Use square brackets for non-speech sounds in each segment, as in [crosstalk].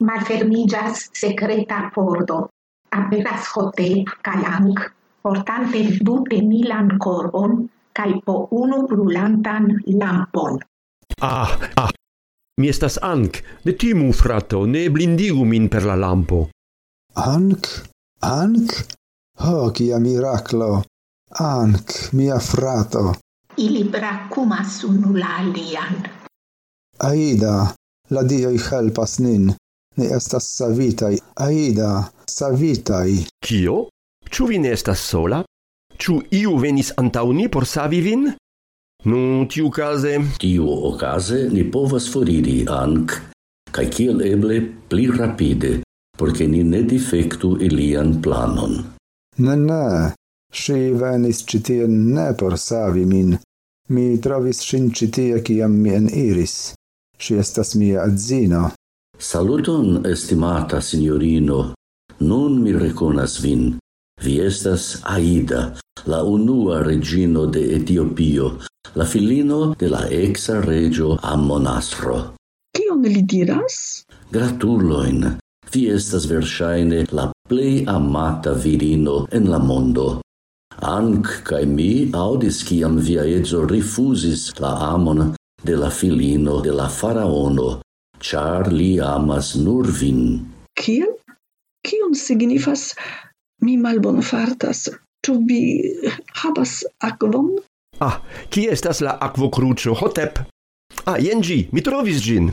malfermigas secreta pordo. Aperas hotep calanc, portante dute milan corbon, cae po unu brulantan lampon. Ah, ah, mi estas anc, ne timu, frato, ne blindigu min per la lampo. Anc? Anc? Ho, oh, kia miraclo! Anc, mia frato! Ili bracumas unu la alian. Aida, la dioi helpas nin ni estas savitai. Aida, savitai. Kio? Ĉu vi ne estas sola? Ĉu iu venis antaŭ ni por savi vin? Nu, tiu case... Tiu ocase ni povas foriri anc, cae kiel eble pli rapide, porque ni ne defectu ilian planon. Ne, ne, si venis citie ne por savi min. Mi trovis sin citie ciam mi en iris. Si estas mia adzino. Saluton, estimata signorino. Nun mi reconas vin. Vi estas Aida, la unua regino de Etiopio, la filino de la exa regio Ammonasro. Kion li diras? Gratuloin. Vi estas versaine la plei amata virino en la mondo. Anc cae mi audis ciam via edzo rifusis la amon de la filino de la faraono char li amas nur vin. Kiel? Kion signifas mi malbonfartas? Ĉu vi habas aquon? Ah, qui estas la akvokruĉo Hotep? Ah, jen ĝi, mi trovis gin!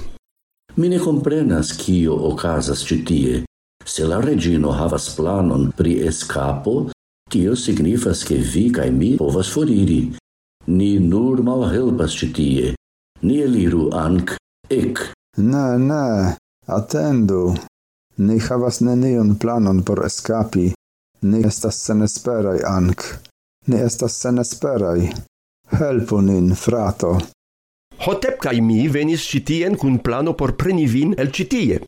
Mi ne komprenas kio okazas citie. Se la regino havas planon pri escapo, tio signifas che vi cae mi povas foriri. Ni nur malhelpas citie. Ni eliru anc ec Ne, ne, attendu. Ni havas nenion planon por escapi. Ni estas senesperai, anc. Ni estas senesperai. Helpu nin, frato. Hotep kai mi venis citien kun plano por preni vin el citie.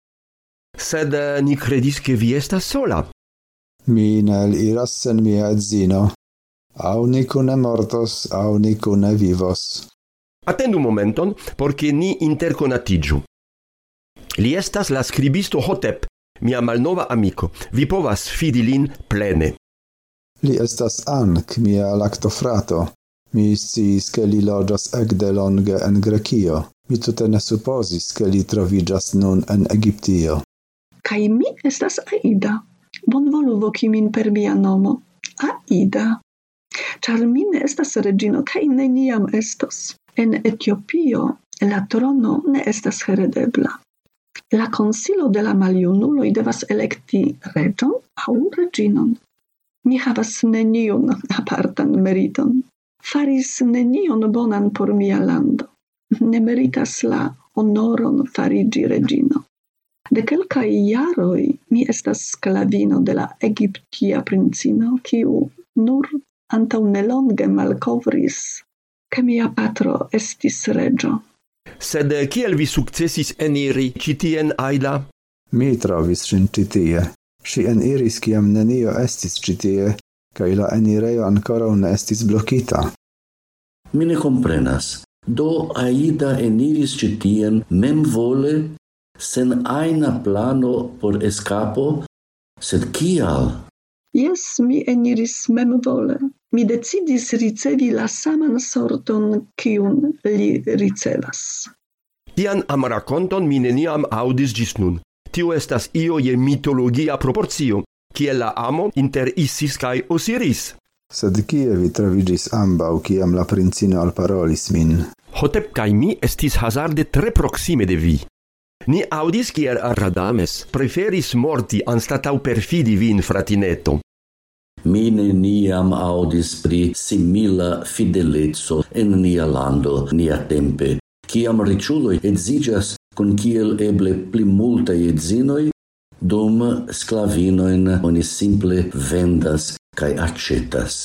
Sed eh, ni credis che vi estas sola. Mi nel iras sen mia edzino. Au ni cune mortos, au ni cune vivos. Attendu momenton, porque ni interconatigiu. Li estas la scribisto Hotep, mia malnova amico. Vi povas fidi lin plene. Li estas anc mia lactofrato. Mi sciis che li loĝas ekde longe en Grekio. Mi tute ne supposis che li trovigas nun en Egiptio. Kaj mi estas Aida. Bonvolu voki min per mia nomo. Aida. Char mi ne estas reĝino kaj neniam estos. En Etiopio la trono ne estas heredebla. La consilo de la maliunuloj devas electi region au reginon. Mi havas neniun apartan meriton. Faris nenion bonan por mia lando. Ne meritas la honoron farigi regino. De quelcae iaroi mi estas sclavino de la egiptia princino, kiu nur antau nelonge malcovris che mia patro estis regio. Sed kiel vi sukcesis eniri citien, Aida? Mi trovis sin citie. Si eniris ciam nenio estis citie, cae la enireio ancora ne estis blokita. Mi ne comprenas. Do Aida eniris citien mem vole, sen aina plano por escapo, sed kial? Yes, mi eniris mem vole mi decidis ricevi la saman sorton kiun li ricevas. Tian amaraconton mi neniam audis gis nun. Tio estas io je mitologia proporcio, kiel la amo inter Isis kaj Osiris. Sed kie vi travigis ambau kiam la princino alparolis min? Hotep kaj mi estis hazarde tre proxime de vi. Ni audis kier Radames preferis morti anstataŭ perfidi vin, fratineto. Mi neniam audis pri simila fidelezzo en nia lando, nia tempe. Ciam riciuloi edzigas con ciel eble pli multai edzinoi, dum sclavinoin oni simple vendas cae accetas.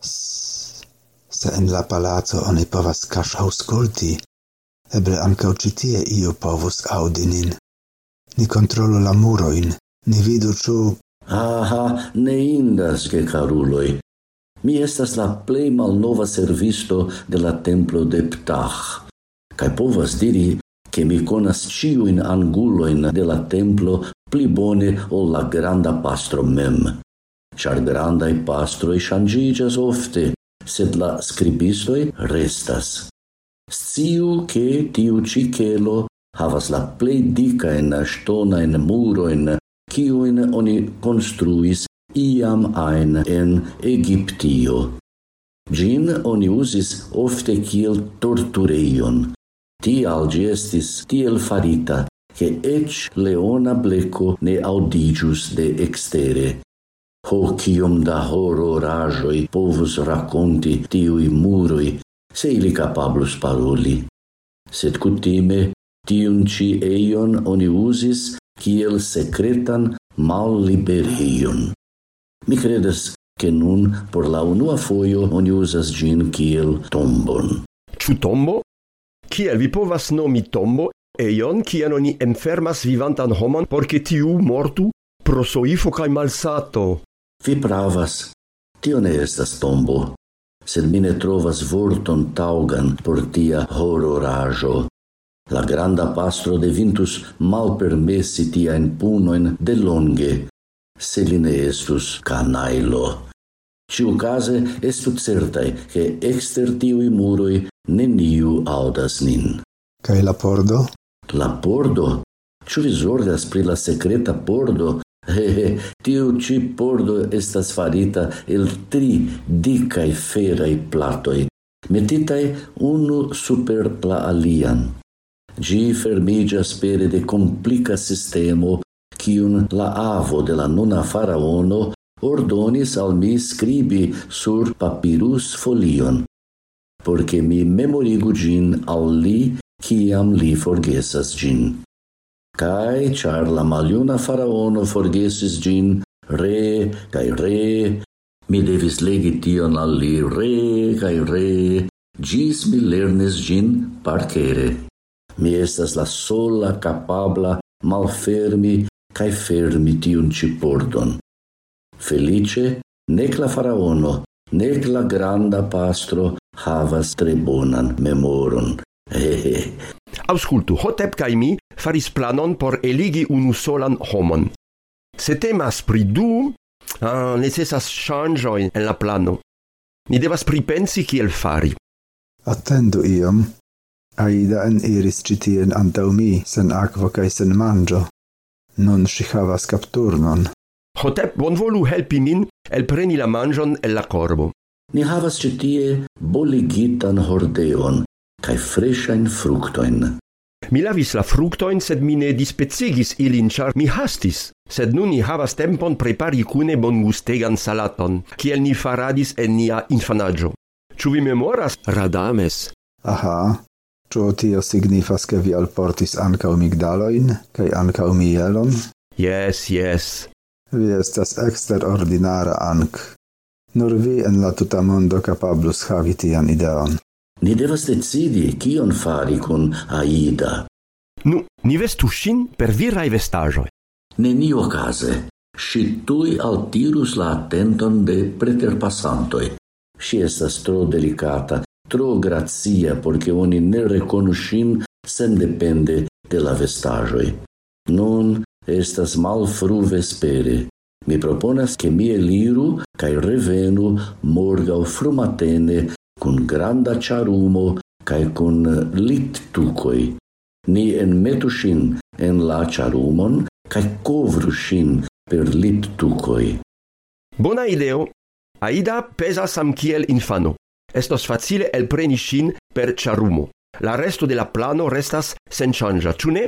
Se en la palazzo oni povas cas ausculti, eble ancau citie io povus audinin. Ni controllo la muroin, ni vidu ciu Aha, ne indas che caruloi. Mi estas la plei malnova servisto de la templo de Ptah, cae povas diri che mi conas ciuin anguloin de la templo pli bone o la granda pastro mem. Char grandai pastroi shangigas ofte, sed la scribistoi restas. Sciu che tiu cicelo havas la plei in muro in kiujn oni construis iam ein en Egiptio. Gin oni usis ofte kiel tortureion. Tial gi estis tiel farita, che ec leona bleco ne audigius de extere. Ho cium da hororajoi povus raconti tiui muroi, se ili capablus paroli. Sed cutime Tiun ci eion oni usis kiel secretan mallibereion. Mi credes che nun por la unua foio oni usas gin kiel tombon. Ciu tombo? Kiel vi povas nomi tombo eion kien oni enfermas vivantan homon porche tiu mortu pro soifo cae malsato? Vi pravas, tio ne estas tombo, sed mi ne trovas vorton taugan por tia hororajo. La granda pastro devintus malpermessi tiaen punoin de longe, se li ne estus canailo. Ciu case estu certai, che exter tiui muroi neniu audas nin. Cae la pordo? La pordo? Ciu vi zorgas pri la secreta pordo? [laughs] He he, tiu ci pordo estas farita el tri dicae ferai platoi, metitai unu super la alian. Gi fermigas pere de complica sistemo cium la avo de la nona faraono ordonis al mi scribi sur papirus folion, porque mi memorigu gin al li ciam li forgesas gin. Cae, char la maliuna faraono forgesis gin, re, cae re, mi devis legi tion al li re, cae re, gis mi lernes gin parcere. Mi estas la sola capabla malfermi cae fermi tiun ci pordon. Felice, nec la faraono, nec la granda pastro havas tre bonan memoron. [laughs] Hehe. Auscultu, Hotep cae mi faris planon por eligi unu solan homon. Se temas pri du, ah, necessas changioi en la plano. Ni devas pripensi kiel fari. Attendu iam, Aida en iris citien antau mi, sen aquo cae sen mangio. Nun si havas capturnon. Hotep, bonvolu helpi min el preni la mangion el la corbo. Ni havas citie boligitan hordeon, cae freshain fructoin. Mi lavis la fructoin, sed mi ne dispecigis ilin, char mi hastis. Sed nun ni havas tempon prepari cune bongustegan salaton, kiel ni faradis en nia infanaggio. Ču vi memoras, Radames? Aha, Ciu tio signifas che vi alportis ancau migdaloin, cae ancau mielon? Yes, yes. Vi estas exterordinara anc. Nur vi en la tuta mondo capablus havi tian ideon. Ni devas decidi kion fari kun Aida. Nu, ni vestu shin per virai vestaĵoj. Nenio okaze. Si tui altirus la attenton de preterpassantoi. Si estas tro delicata tro grazia porque oni ne reconu sem depende de la vestajoi. Nun estas malfru vespere. Mi proponas che mi eliru cae revenu morgau frumatene cun granda charumo cae cun lit tucoi. Ni enmetu shin en la charumon cae covru shin per lit tucoi. Bona ideo! Aida pesa sam kiel infano estos facile elpreni shin per charumo. La resto de la plano restas senŝanĝa, ĉu ne?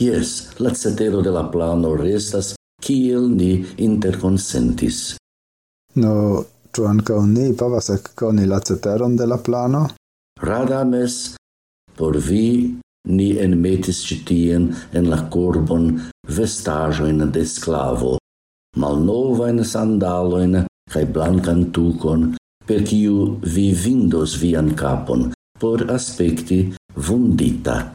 Yes, la cetero de la plano restas kiel ni interconsentis. No, ĉu ankaŭ ni povas ekkoni la ceteron de la plano? Radames, por vi ni enmetis citien en la corbon vestajoin de sclavo, malnovain sandaloin cae blankan tucon per quiu vi vindos vian capon, por aspecti vundita.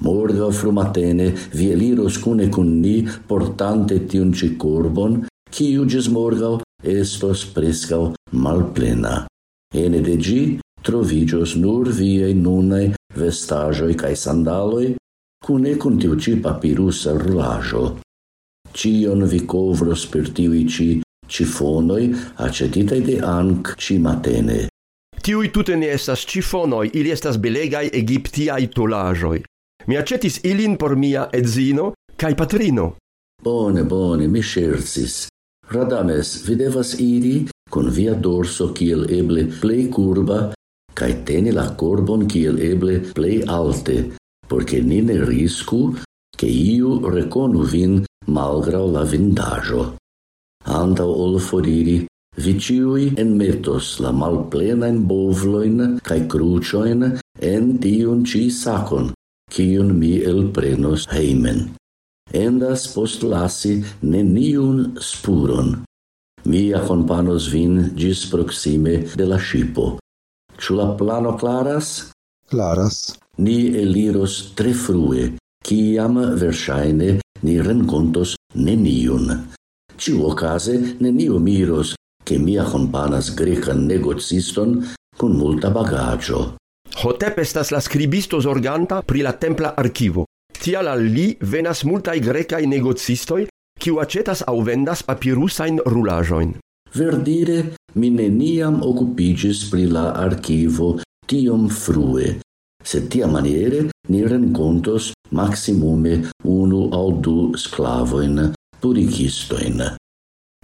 Morga frumatene vi eliros cune cun ni portante tiun ci corbon, quiu gis morgau estos prescau malplena. Ene de gi trovigios nur viei nunae vestagioi cae sandaloi, cune cun tiu ci papirusa rulajo. Cion vi covros per tiui ci cifonoi acetitei de anc cimatene. Tiui tute ne estas cifonoi, ili estas belegai egiptiai tolajoi. Mi acetis ilin por mia edzino cae patrino. Bone, bone, mi scherzis. Radames, vi devas iri con via dorso kiel eble plei curva cae teni la corbon kiel eble plei alte, porque ni ne riscu che iu reconu vin malgrau la vindajo anta ol foriri, vi ciui enmetos la malplenain bovloin cae crucioin en tiun ci sacon, cion mi elprenos heimen. Endas postlasi neniun spuron. Mi accompanos vin gis proxime de la scipo. Ciu la plano claras? Claras. Ni eliros tre frue, ciam versaine ni rencontos neniun. Ciu ocase neniu miros che mi accompanas grecan negociston con multa bagaggio. Hotep estas la scribisto zorganta pri la templa archivo. Tial al li venas multai grecai negocistoi kiu acetas au vendas papirusain rulajoin. Verdire, mi neniam occupigis pri la archivo tiom frue, se tia maniere ni rencontos maximume unu au du sclavoin purigistoin.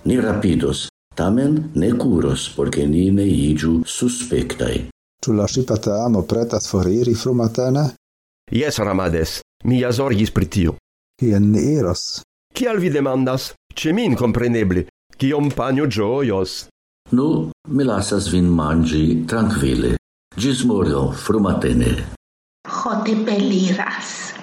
Ni rapidos, tamen ne curos, porque ni ne igiu suspectai. Tu la ŝipata amo pretas foriri frumatene? Yes, Ramades, mi ja zorgis pri tio. Kien ni iros? Kial vi demandas? Ce min compreneble, kiom panio gioios? Nu, mi lasas vin mangi tranquille. Gis morio frumatene. Hotipeliras.